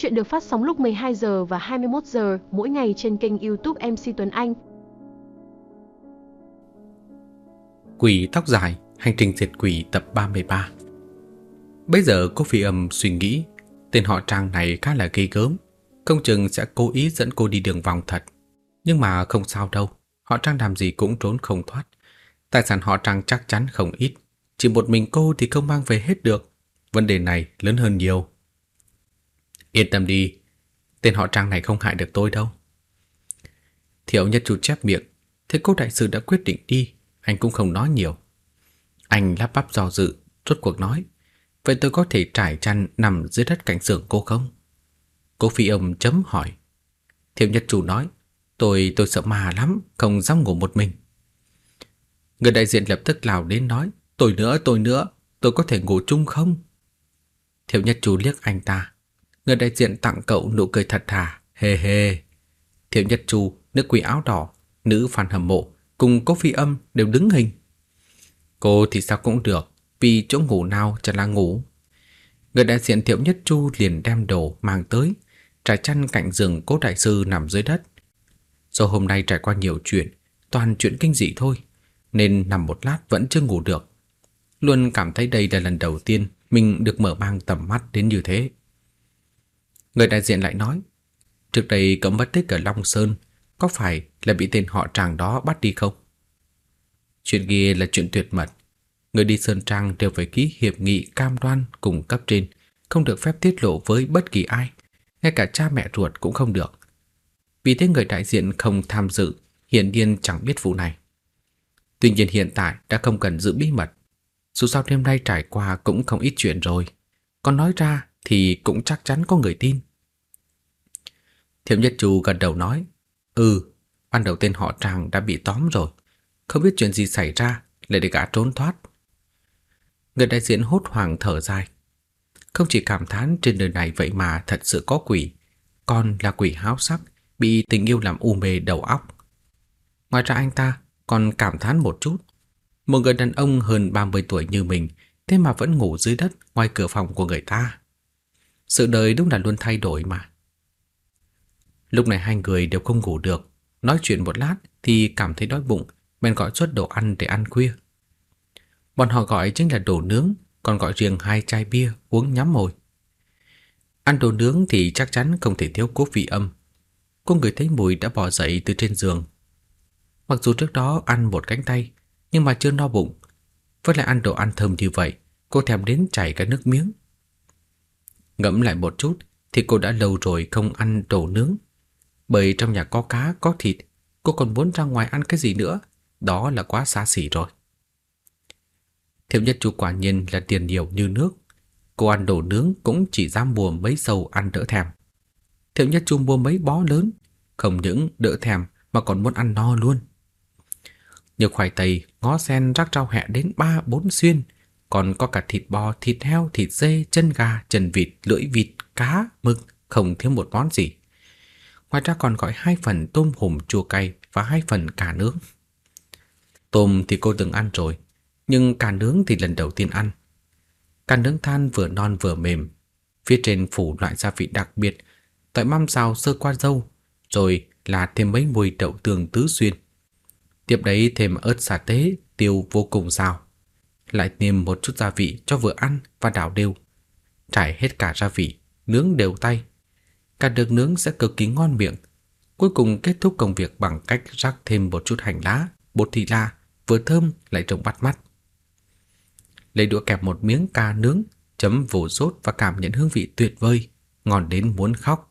Chuyện được phát sóng lúc 12 giờ và 21 giờ mỗi ngày trên kênh YouTube MC Tuấn Anh. Quỷ tóc dài, hành trình diệt quỷ tập 33 Bây giờ cô phi âm suy nghĩ Tên họ Trang này khá là ghê gớm. Công chừng sẽ cố ý dẫn cô đi đường vòng thật. Nhưng mà không sao đâu Họ Trang làm gì cũng trốn không thoát. Tài sản họ Trang chắc chắn không ít. Chỉ một mình cô thì không mang về hết được. Vấn đề này lớn hơn nhiều. Yên tâm đi, Tên họ Trang này không hại được tôi đâu Thiệu nhất chú chép miệng, Thế cô đại sư đã quyết định đi, Anh cũng không nói nhiều Anh lắp bắp do dự, Rốt cuộc nói, Vậy tôi có thể trải chăn nằm dưới đất cạnh xưởng cô không? Cô phi âm chấm hỏi Thiệu nhất chủ nói, Tôi tôi sợ ma lắm, Không dám ngủ một mình Người đại diện lập tức lào đến nói, Tôi nữa tôi nữa, Tôi có thể ngủ chung không? Thiệu nhất chủ liếc anh ta Người đại diện tặng cậu nụ cười thật thà. Hề hề Thiệu nhất Chu, nữ quỷ áo đỏ, Nữ phàn hầm mộ, Cùng cô phi âm đều đứng hình. Cô thì sao cũng được, Vì chỗ ngủ nào chẳng là ngủ. Người đại diện Thiệu Nhất Chu liền đem đồ mang tới, Trải chăn cạnh giường cố đại sư nằm dưới đất. Do hôm nay trải qua nhiều chuyện, Toàn chuyện kinh dị thôi, Nên nằm một lát vẫn chưa ngủ được. Luôn cảm thấy đây là lần đầu tiên Mình được mở mang tầm mắt đến như thế. Người đại diện lại nói, Trước đây cậu mất tích ở Long Sơn, Có phải là bị tên họ tràng đó bắt đi không? Chuyện kia là chuyện tuyệt mật. Người đi Sơn Trang đều phải ký hiệp nghị cam đoan cùng cấp trên, Không được phép tiết lộ với bất kỳ ai, Ngay cả cha mẹ ruột cũng không được. Vì thế người đại diện không tham dự, Hiển nhiên chẳng biết vụ này. Tuy nhiên hiện tại đã không cần giữ bí mật. Dù sao đêm nay trải qua cũng không ít chuyện rồi. Còn nói ra thì cũng chắc chắn có người tin. Thiểm Nhất Chu gần đầu nói Ừ, ban đầu tên họ Tràng đã bị tóm rồi. Không biết chuyện gì xảy ra Lại để gã trốn thoát. Người đại diện hốt hoảng thở dài. Không chỉ cảm thán trên đời này vậy mà thật sự có quỷ. Còn là quỷ háo sắc Bị tình yêu làm u mê đầu óc. Ngoài ra anh ta còn cảm thán một chút. Một người đàn ông hơn 30 tuổi như mình Thế mà vẫn ngủ dưới đất ngoài cửa phòng của người ta. Sự đời đúng là luôn thay đổi mà. Lúc này hai người đều không ngủ được. Nói chuyện một lát thì cảm thấy đói bụng, Bèn gọi suất đồ ăn để ăn khuya. Bọn họ gọi chính là đồ nướng, Còn gọi riêng hai chai bia uống nhắm mồi. Ăn đồ nướng thì chắc chắn không thể thiếu cố vị âm. Cô người thấy mùi đã bỏ dậy từ trên giường. Mặc dù trước đó ăn một cánh tay, Nhưng mà chưa no bụng. Với lại ăn đồ ăn thơm như vậy, Cô thèm đến chảy cả nước miếng. Ngẫm lại một chút Thì cô đã lâu rồi không ăn đồ nướng bởi trong nhà có cá, có thịt, cô còn muốn ra ngoài ăn cái gì nữa, đó là quá xa xỉ rồi. Thiệu nhất chú quả nhiên là tiền nhiều như nước. Cô ăn đồ nướng cũng chỉ dám mua mấy sâu ăn đỡ thèm. Thiệu nhất chú mua mấy bó lớn, không những đỡ thèm mà còn muốn ăn no luôn. Nhiều khoai tây, ngó sen rắc rau hẹ đến ba bốn xuyên, còn có cả thịt bò, thịt heo, thịt dê, chân gà, chân vịt, lưỡi vịt, cá, mực, không thiếu một món gì. Ngoài ra còn gọi hai phần tôm hùm chua cay và hai phần cà nướng. Tôm thì cô từng ăn rồi, nhưng cà nướng thì lần đầu tiên ăn. Cà nướng than vừa non vừa mềm, phía trên phủ loại gia vị đặc biệt, tỏi măm xào sơ qua dâu, rồi là thêm mấy mùi đậu tường tứ xuyên. Tiếp đấy thêm ớt xà tế, tiêu vô cùng xào Lại thêm một chút gia vị cho vừa ăn và đảo đều. Trải hết cả gia vị, nướng đều tay, Cả được nướng sẽ cực kỳ ngon miệng. Cuối cùng kết thúc công việc bằng cách rắc thêm một chút hành lá, bột thị la, vừa thơm lại trông bắt mắt. Lấy đũa kẹp một miếng cà nướng, chấm vổ sốt và cảm nhận hương vị tuyệt vời, ngon đến muốn khóc.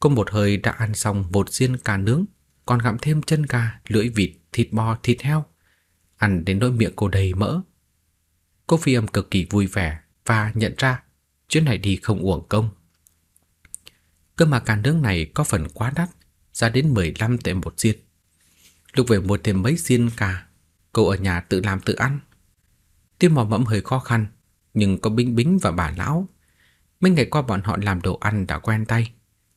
Cô một hơi đã ăn xong bột xiên cà nướng, còn gặm thêm chân gà, lưỡi vịt, thịt bò, thịt heo. Ăn đến nỗi miệng cô đầy mỡ. Cô phi âm cực kỳ vui vẻ và nhận ra chuyến này đi không uổng công. Cơ mà cả nước này có phần quá đắt, giá đến 15 tệ một xiên. Lúc về mua thêm mấy xiên cà, cậu ở nhà tự làm tự ăn. Tuy mò mẫm hơi khó khăn, nhưng có Bính Bính và bà lão. Mấy ngày qua bọn họ làm đồ ăn đã quen tay.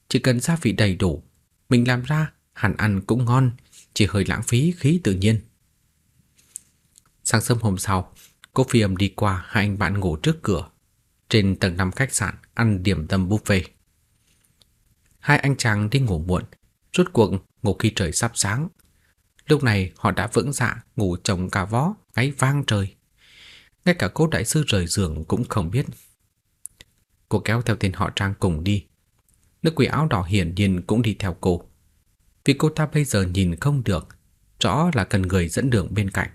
Chỉ cần gia vị đầy đủ, mình làm ra hẳn ăn cũng ngon, chỉ hơi lãng phí khí tự nhiên. Sáng sớm hôm sau, cô phi âm đi qua hai anh bạn ngủ trước cửa. trên tầng 5 khách sạn ăn điểm tâm buffet. Hai anh chàng đi ngủ muộn, rốt cuộc ngủ khi trời sắp sáng. Lúc này họ đã vững dạ ngủ chồng cả vó, gáy vang trời. Ngay cả cô đại sư rời giường cũng không biết. Cô kéo theo tên họ Trang cùng đi. Nữ quỷ áo đỏ hiển nhiên cũng đi theo cô. Vì cô ta bây giờ nhìn không được, rõ là cần người dẫn đường bên cạnh.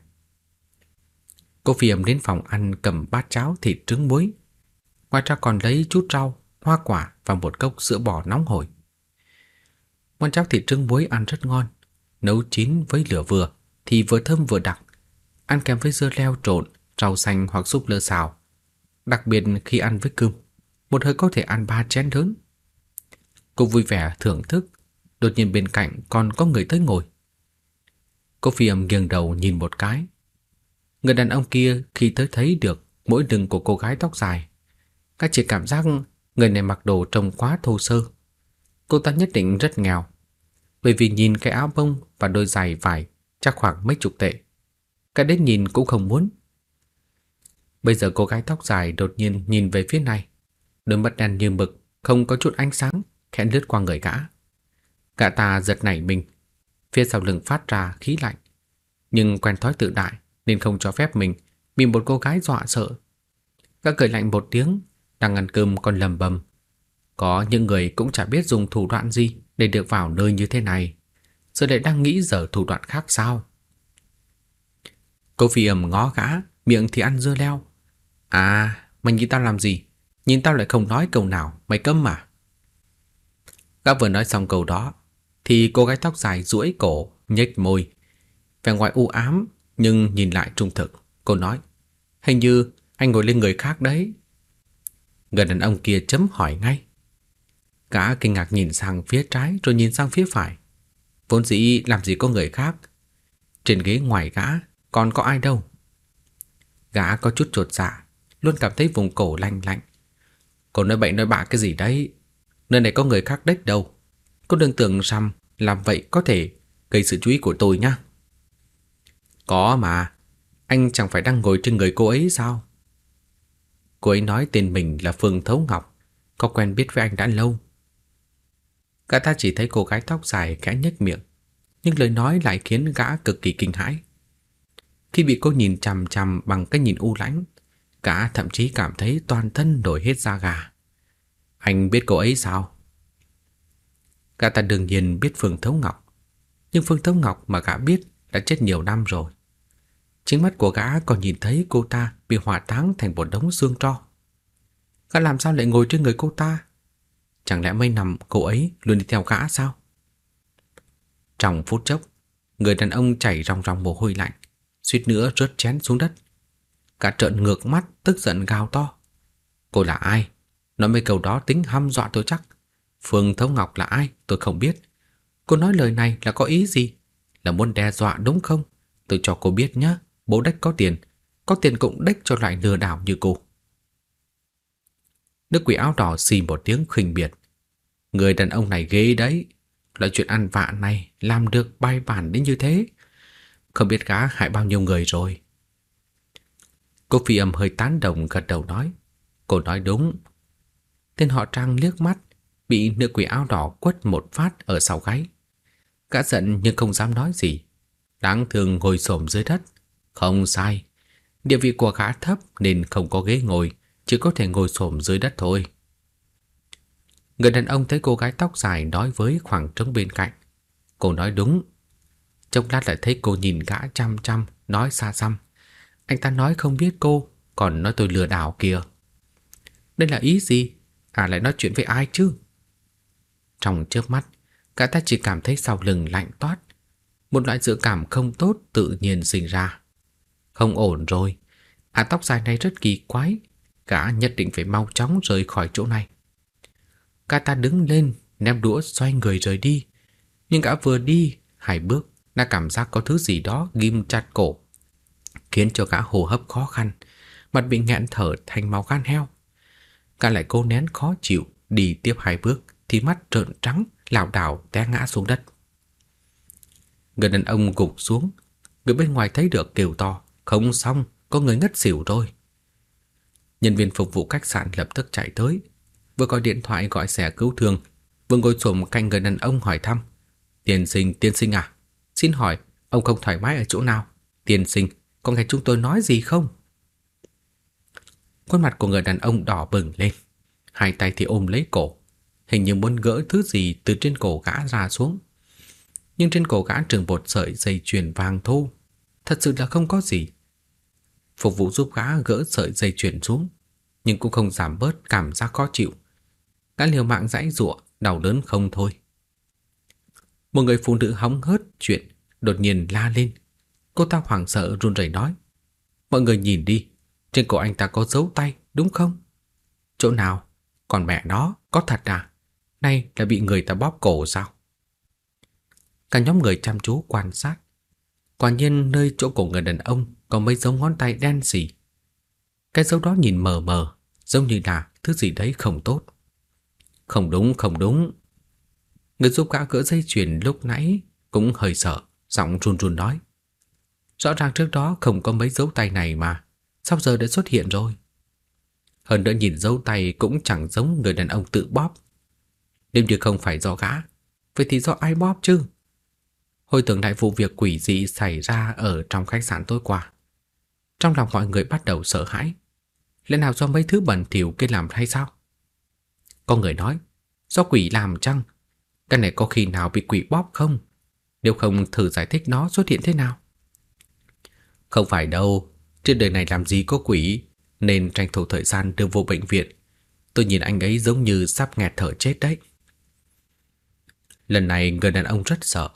Cô Phiềm đến phòng ăn cầm bát cháo thịt trứng muối. Ngoài ra còn lấy chút rau, hoa quả và một cốc sữa bò nóng hổi. Món cháo thịt trứng muối ăn rất ngon, nấu chín với lửa vừa thì vừa thơm vừa đặc, ăn kèm với dưa leo trộn, rau xanh hoặc súp lơ xào. Đặc biệt khi ăn với cơm, một hơi có thể ăn ba chén lớn. Cô vui vẻ thưởng thức, đột nhiên bên cạnh còn có người tới ngồi. Cô phi âm nghiêng đầu nhìn một cái. Người đàn ông kia khi tới thấy được mỗi lưng của cô gái tóc dài, các chỉ cảm giác người này mặc đồ trông quá thô sơ. Cô ta nhất định rất nghèo, bởi vì nhìn cái áo bông và đôi giày vải chắc khoảng mấy chục tệ. cái đến nhìn cũng không muốn. Bây giờ cô gái tóc dài đột nhiên nhìn về phía này, đôi mắt đen như mực, không có chút ánh sáng, khẽ lướt qua người gã. Gã ta giật nảy mình, phía sau lưng phát ra khí lạnh, nhưng quen thói tự đại nên không cho phép mình bị một cô gái dọa sợ. Gã cười lạnh một tiếng, đang ăn cơm còn lầm bầm. Có những người cũng chả biết dùng thủ đoạn gì để được vào nơi như thế này. Giờ lại đang nghĩ giờ thủ đoạn khác sao? Cô phi ẩm ngó gã, miệng thì ăn dưa leo. À, mày nhìn tao làm gì? Nhìn tao lại không nói câu nào, mày câm mà. Gã vừa nói xong câu đó, thì cô gái tóc dài duỗi cổ, nhếch môi. Vẻ ngoài u ám, nhưng nhìn lại trung thực. Cô nói, hình như anh ngồi lên người khác đấy. Người đàn ông kia chấm hỏi ngay. Gã kinh ngạc nhìn sang phía trái rồi nhìn sang phía phải. Vốn dĩ làm gì có người khác. Trên ghế ngoài gã còn có ai đâu. Gã có chút trột dạ, luôn cảm thấy vùng cổ lạnh lạnh. Cô nói bậy nói bạ cái gì đấy? Nơi này có người khác đếch đâu. Cô đừng tưởng rằng làm vậy có thể gây sự chú ý của tôi nhá. Có mà, anh chẳng phải đang ngồi trên người cô ấy sao? Cô ấy nói tên mình là Phương Thấu Ngọc, có quen biết với anh đã lâu. Gã ta chỉ thấy cô gái tóc dài khẽ nhếch miệng, nhưng lời nói lại khiến gã cực kỳ kinh hãi. Khi bị cô nhìn chằm chằm bằng cái nhìn u lãnh, gã thậm chí cảm thấy toàn thân nổi hết da gà. Anh biết cô ấy sao? Gã ta đương nhiên biết Phương Thấu Ngọc, nhưng Phương Thấu Ngọc mà gã biết đã chết nhiều năm rồi. Chính mắt của gã còn nhìn thấy cô ta bị hỏa táng thành một đống xương tro. Gã làm sao lại ngồi trên người cô ta? Chẳng lẽ mấy năm cô ấy luôn đi theo gã sao? Trong phút chốc, người đàn ông chảy ròng ròng mồ hôi lạnh, suýt nữa rớt chén xuống đất. Cả trợn ngược mắt, tức giận gào to. Cô là ai? Nói mấy câu đó tính hăm dọa tôi chắc. Phương Thấu Ngọc là ai? Tôi không biết. Cô nói lời này là có ý gì? Là muốn đe dọa đúng không? Tôi cho cô biết nhé. Bố đách có tiền. Có tiền cũng đách cho loại lừa đảo như cô. Nước quỷ áo đỏ xì một tiếng khinh biệt. Người đàn ông này ghê đấy. Loại chuyện ăn vạ này làm được bay bản đến như thế. Không biết gã hại bao nhiêu người rồi. Cô phi âm hơi tán đồng gật đầu nói. Cô nói đúng. Tên họ Trang liếc mắt, bị nữ quỷ áo đỏ quất một phát ở sau gáy. Gã giận nhưng không dám nói gì. Đáng thương ngồi xổm dưới đất. Không sai. Địa vị của gã thấp nên không có ghế ngồi, chỉ có thể ngồi xổm dưới đất thôi. Người đàn ông thấy cô gái tóc dài nói với khoảng trống bên cạnh. Cô nói đúng. Trong lát lại thấy cô nhìn gã chăm chăm, nói xa xăm. Anh ta nói không biết cô, còn nói tôi lừa đảo kìa. Đây là ý gì? À lại nói chuyện với ai chứ? Trong chớp mắt, cả ta chỉ cảm thấy sau lưng lạnh toát. Một loại dự cảm không tốt tự nhiên sinh ra. Không ổn rồi. À tóc dài này rất kỳ quái. Cả nhất định phải mau chóng rời khỏi chỗ này. Kata ta đứng lên, ném đũa xoay người rời đi. Nhưng cả vừa đi, hai bước, đã cảm giác có thứ gì đó ghim chặt cổ khiến cho gã hô hấp khó khăn, mặt bị nghẹn thở thành máu gan heo. Gã lại cố nén khó chịu, đi tiếp hai bước thì mắt trợn trắng, lảo đảo té ngã xuống đất. Người đàn ông gục xuống, người bên ngoài thấy được kêu to, không xong, có người ngất xỉu rồi. Nhân viên phục vụ khách sạn lập tức chạy tới, vừa gọi điện thoại gọi xe cứu thương, vừa ngồi xổm cạnh người đàn ông hỏi thăm. Tiên sinh, tiên sinh à, xin hỏi ông không thoải mái ở chỗ nào? Tiên sinh, có nghe chúng tôi nói gì không? Khuôn mặt của người đàn ông đỏ bừng lên, hai tay thì ôm lấy cổ, hình như muốn gỡ thứ gì từ trên cổ gã ra xuống. Nhưng trên cổ gã trường bột sợi dây chuyền vàng thô, thật sự là không có gì. Phục vụ giúp gã gỡ sợi dây chuyền xuống, nhưng cũng không giảm bớt cảm giác khó chịu. Gã liều mạng giãy giụa, đau đớn không thôi. Một người phụ nữ hóng hớt chuyện đột nhiên la lên. Cô ta hoảng sợ run rẩy nói: "Mọi người nhìn đi, trên cổ anh ta có dấu tay, đúng không?" "Chỗ nào? Còn mẹ nó, có thật à? Nay là bị người ta bóp cổ sao?" Cả nhóm người chăm chú quan sát. Quả nhiên nơi chỗ cổ người đàn ông có mấy dấu ngón tay đen xỉ. Cái dấu đó nhìn mờ mờ, giống như là thứ gì đấy không tốt. Không đúng, không đúng. Người giúp gã gỡ dây chuyền lúc nãy cũng hơi sợ, giọng run run nói. Rõ ràng trước đó không có mấy dấu tay này mà, sao giờ đã xuất hiện rồi? Hơn nữa nhìn dấu tay cũng chẳng giống người đàn ông tự bóp. Nếu như không phải do gã, vậy thì do ai bóp chứ? Hồi tưởng lại vụ việc quỷ dị xảy ra ở trong khách sạn tối qua. Trong lòng mọi người bắt đầu sợ hãi. Lẽ nào do mấy thứ bẩn thỉu kia làm hay sao? Có người nói, do quỷ làm chăng? Cái này có khi nào bị quỷ bóp không? Nếu không thử giải thích nó xuất hiện thế nào? Không phải đâu, trên đời này làm gì có quỷ, nên tranh thủ thời gian đưa vô bệnh viện. Tôi nhìn anh ấy giống như sắp nghẹt thở chết đấy. Lần này người đàn ông rất sợ,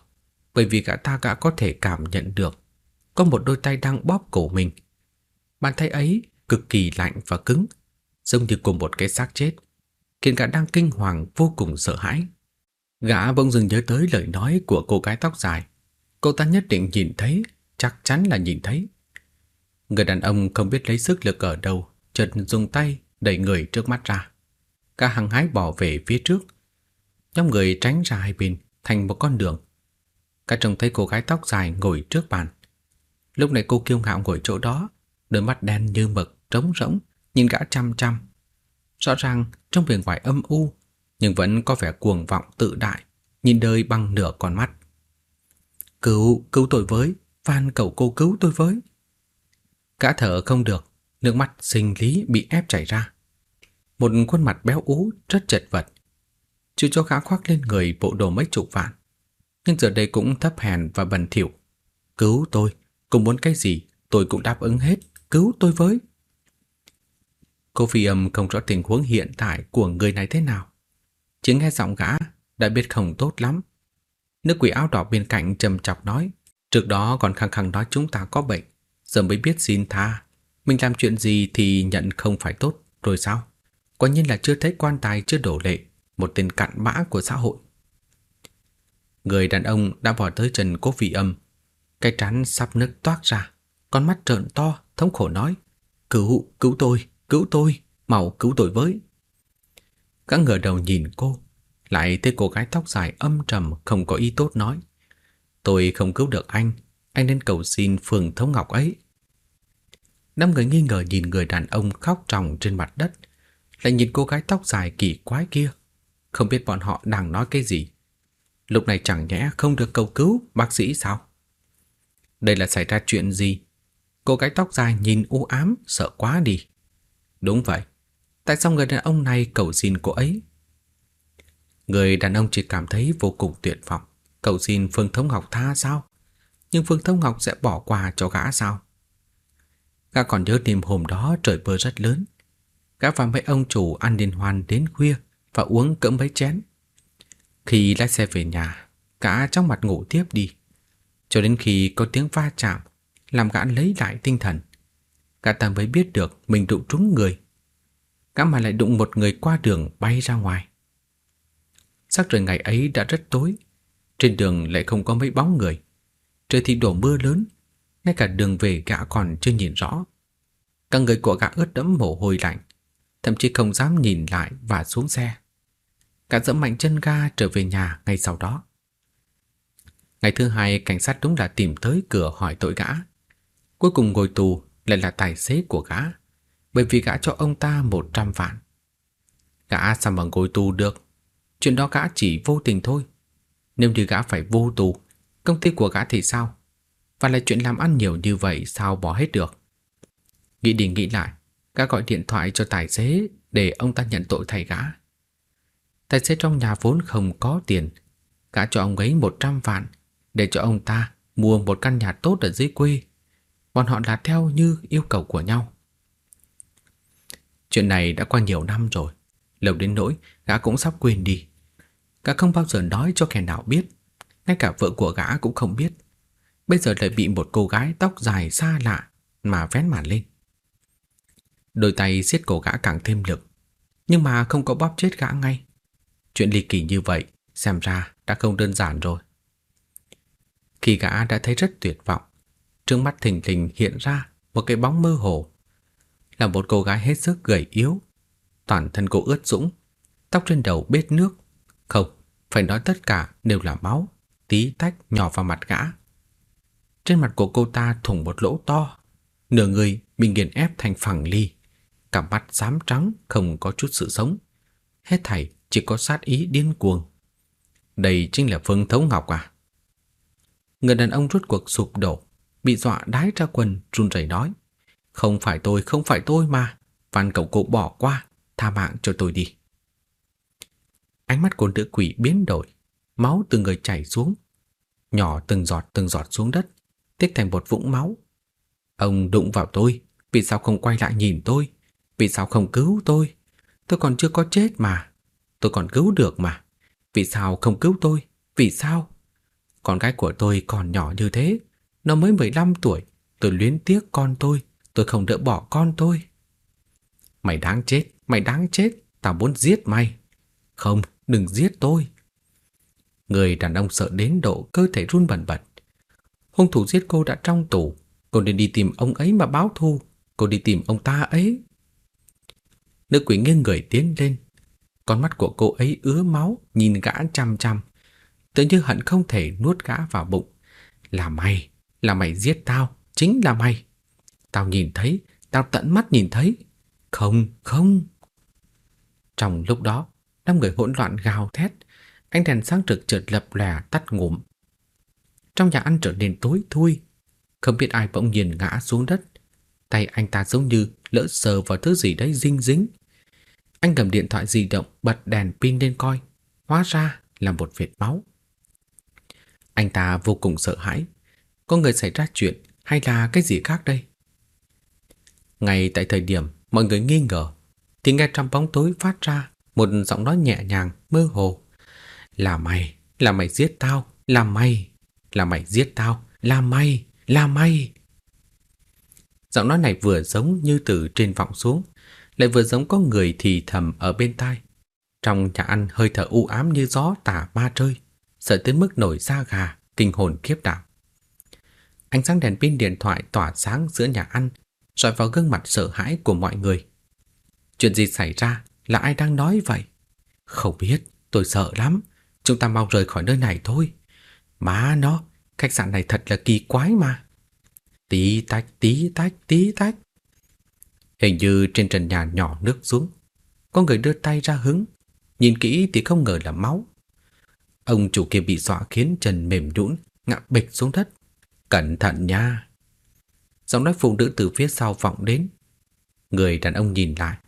bởi vì gã ta gã có thể cảm nhận được có một đôi tay đang bóp cổ mình. Bàn tay ấy cực kỳ lạnh và cứng, giống như cùng một cái xác chết, khiến gã đang kinh hoàng vô cùng sợ hãi. Gã bỗng dừng nhớ tới lời nói của cô gái tóc dài. Cô ta nhất định nhìn thấy, chắc chắn là nhìn thấy. Người đàn ông không biết lấy sức lực ở đâu, chợt dùng tay đẩy người trước mắt ra. Cả hăng hái bỏ về phía trước. Nhóm người tránh ra hai bên thành một con đường. Cả trông thấy cô gái tóc dài ngồi trước bàn. Lúc này cô kiêu ngạo ngồi chỗ đó, đôi mắt đen như mực, trống rỗng, nhìn gã chăm chăm. Rõ ràng trong bề ngoài âm u, nhưng vẫn có vẻ cuồng vọng tự đại, nhìn đời bằng nửa con mắt. Cứu, cứu tôi với, van cầu cô cứu tôi với. Gã thở không được, nước mắt sinh lý bị ép chảy ra. Một khuôn mặt béo ú rất chật vật. Chưa cho gã khoác lên người bộ đồ mấy chục vạn. Nhưng giờ đây cũng thấp hèn và bẩn thỉu. Cứu tôi, cùng muốn cái gì, tôi cũng đáp ứng hết, cứu tôi với. Cô phi âm không rõ tình huống hiện tại của người này thế nào. Chỉ nghe giọng gã đã biết không tốt lắm. Nước quỷ áo đỏ bên cạnh trầm chọc nói, trước đó còn khăng khăng nói chúng ta có bệnh, giờ mới biết xin tha. Mình làm chuyện gì thì nhận không phải tốt, rồi sao? Quả nhiên là chưa thấy quan tài chưa đổ lệ, một tên cặn bã của xã hội. Người đàn ông đã bỏ tới chân cố phi âm, cái trán sắp nước toát ra, con mắt trợn to, thống khổ nói, cứu, cứu tôi, cứu tôi, mau cứu tôi với. Các ngửa đầu nhìn cô, lại thấy cô gái tóc dài âm trầm không có ý tốt nói. Tôi không cứu được anh, anh nên cầu xin phường thống ngọc ấy. Năm người nghi ngờ nhìn người đàn ông khóc tròng trên mặt đất, lại nhìn cô gái tóc dài kỳ quái kia. Không biết bọn họ đang nói cái gì. Lúc này chẳng nhẽ không được cầu cứu bác sĩ sao? Đây là xảy ra chuyện gì? Cô gái tóc dài nhìn u ám, sợ quá đi. Đúng vậy, Tại sao người đàn ông này cầu xin cô ấy? Người đàn ông chỉ cảm thấy vô cùng tuyệt vọng. Cầu xin Phương Thông Ngọc tha sao? Nhưng Phương Thông Ngọc sẽ bỏ qua cho gã sao? Gã còn nhớ đêm hôm đó trời mưa rất lớn. Gã và mấy ông chủ ăn liên hoan đến khuya và uống cỡ mấy chén. Khi lái xe về nhà, gã trong mặt ngủ tiếp đi. Cho đến khi có tiếng va chạm, làm gã lấy lại tinh thần. Gã ta mới biết được mình đụng trúng người. Gã mà lại đụng một người qua đường bay ra ngoài. Sắc trời ngày ấy đã rất tối. Trên đường lại không có mấy bóng người. Trời thì đổ mưa lớn. Ngay cả đường về gã còn chưa nhìn rõ. Cả người của gã ướt đẫm mồ hôi lạnh, Thậm chí không dám nhìn lại và xuống xe. Gã dẫm mạnh chân ga trở về nhà ngay sau đó. Ngày thứ hai, cảnh sát đúng là tìm tới cửa hỏi tội gã. Cuối cùng ngồi tù lại là tài xế của gã bởi vì gã cho ông ta 100 vạn. Gã sao mà ngồi tù được? Chuyện đó gã chỉ vô tình thôi. Nếu như gã phải vô tù, công ty của gã thì sao? Và là chuyện làm ăn nhiều như vậy sao bỏ hết được? Nghĩ đi nghĩ lại, gã gọi điện thoại cho tài xế để ông ta nhận tội thay gã. Tài xế trong nhà vốn không có tiền, gã cho ông ấy 100 vạn để cho ông ta mua một căn nhà tốt ở dưới quê. Bọn họ là theo như yêu cầu của nhau. Chuyện này đã qua nhiều năm rồi, lâu đến nỗi gã cũng sắp quên đi. Gã không bao giờ nói cho kẻ nào biết, ngay cả vợ của gã cũng không biết. Bây giờ lại bị một cô gái tóc dài xa lạ mà vén màn lên. Đôi tay siết cổ gã càng thêm lực, nhưng mà không có bóp chết gã ngay. Chuyện ly kỳ như vậy xem ra đã không đơn giản rồi. Khi gã đã thấy rất tuyệt vọng, trước mắt thình lình hiện ra một cái bóng mơ hồ. Là một cô gái hết sức gầy yếu, toàn thân cô ướt sũng, tóc trên đầu bết nước. Không, phải nói tất cả đều là máu, tí tách nhỏ vào mặt gã. Trên mặt của cô ta thủng một lỗ to, nửa người bị nghiền ép thành phẳng ly, cả mắt xám trắng không có chút sự sống. Hết thảy chỉ có sát ý điên cuồng. Đây chính là Phương Thấu Ngọc à? Người đàn ông rút cuộc sụp đổ, bị dọa đái ra quần, run rẩy nói: "Không phải tôi, không phải tôi mà, van cậu cụ bỏ qua, tha mạng cho tôi đi." Ánh mắt của nữ quỷ biến đổi, máu từ người chảy xuống, nhỏ từng giọt từng giọt xuống đất, tích thành một vũng máu. Ông đụng vào tôi, vì sao không quay lại nhìn tôi? Vì sao không cứu tôi? Tôi còn chưa có chết mà. Tôi còn cứu được mà. Vì sao không cứu tôi? Vì sao? Con gái của tôi còn nhỏ như thế, nó mới 15 tuổi, tôi luyến tiếc con tôi, tôi không đỡ bỏ con tôi. Mày đáng chết, mày đáng chết, tao muốn giết mày. Không, đừng giết tôi. Người đàn ông sợ đến độ cơ thể run bần bật. Hung thủ giết cô đã trong tù, cô nên đi tìm ông ấy mà báo thù, cô đi tìm ông ta ấy. Nữ quỷ nghiêng người tiến lên, con mắt của cô ấy ứa máu, nhìn gã chăm chăm, tự như hận không thể nuốt gã vào bụng. Là mày, là mày giết tao, chính là mày. Tao nhìn thấy, tao tận mắt nhìn thấy. Không, không. Trong lúc đó, năm người hỗn loạn gào thét, ánh đèn sáng trực chợt lập lòe tắt ngủm. Trong nhà ăn trở nên tối thui, không biết ai bỗng nhiên ngã xuống đất. Tay anh ta giống như lỡ sờ vào thứ gì đấy dinh dính. Anh cầm điện thoại di động bật đèn pin lên coi, hóa ra là một vệt máu. Anh ta vô cùng sợ hãi. Có người xảy ra chuyện hay là cái gì khác đây? Ngay tại thời điểm mọi người nghi ngờ, thì nghe trong bóng tối phát ra một giọng nói nhẹ nhàng, mơ hồ. Là mày, là mày giết tao, là mày, là mày giết tao, là mày, là mày. Giọng nói này vừa giống như từ trên vọng xuống, lại vừa giống có người thì thầm ở bên tai. Trong nhà ăn hơi thở u ám như gió tả ma trơi, sợ tới mức nổi da gà, kinh hồn khiếp đảm. Ánh sáng đèn pin điện thoại tỏa sáng giữa nhà ăn, rọi vào gương mặt sợ hãi của mọi người. Chuyện gì xảy ra? Là ai đang nói vậy? Không biết, tôi sợ lắm. Chúng ta mau rời khỏi nơi này thôi. Má nó, khách sạn này thật là kỳ quái mà. Tí tách, tí tách, tí tách. Hình như trên trần nhà nhỏ nước xuống. Có người đưa tay ra hứng. Nhìn kỹ thì không ngờ là máu. Ông chủ kia bị dọa khiến trần mềm nhũn, ngã bịch xuống đất. Cẩn thận nha. Giọng nói phụ nữ từ phía sau vọng đến. Người đàn ông nhìn lại,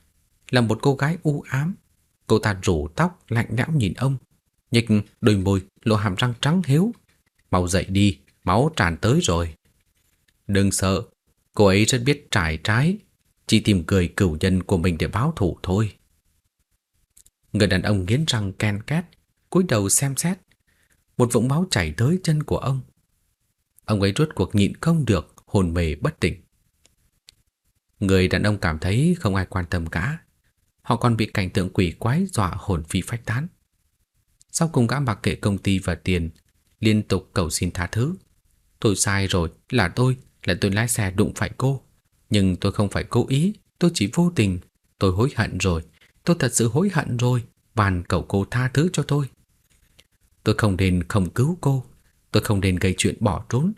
là một cô gái u ám. Cô ta rủ tóc lạnh lẽo nhìn ông, nhịch đôi môi lộ hàm răng trắng hiếu. Mau dậy đi, máu tràn tới rồi. Đừng sợ, cô ấy rất biết trải trái, chỉ tìm cười cửu nhân của mình để báo thù thôi. Người đàn ông nghiến răng ken két, cúi đầu xem xét. Một vũng máu chảy tới chân của ông. Ông ấy rốt cuộc nhịn không được, hồn mề bất tỉnh. Người đàn ông cảm thấy không ai quan tâm cả. Họ còn bị cảnh tượng quỷ quái dọa hồn phi phách tán. Sau cùng gã mặc kệ công ty và tiền, liên tục cầu xin tha thứ. Tôi sai rồi, là tôi, là tôi lái xe đụng phải cô. Nhưng tôi không phải cố ý, tôi chỉ vô tình. Tôi hối hận rồi, tôi thật sự hối hận rồi, bàn cầu cô tha thứ cho tôi. Tôi không nên không cứu cô, tôi không nên gây chuyện bỏ trốn,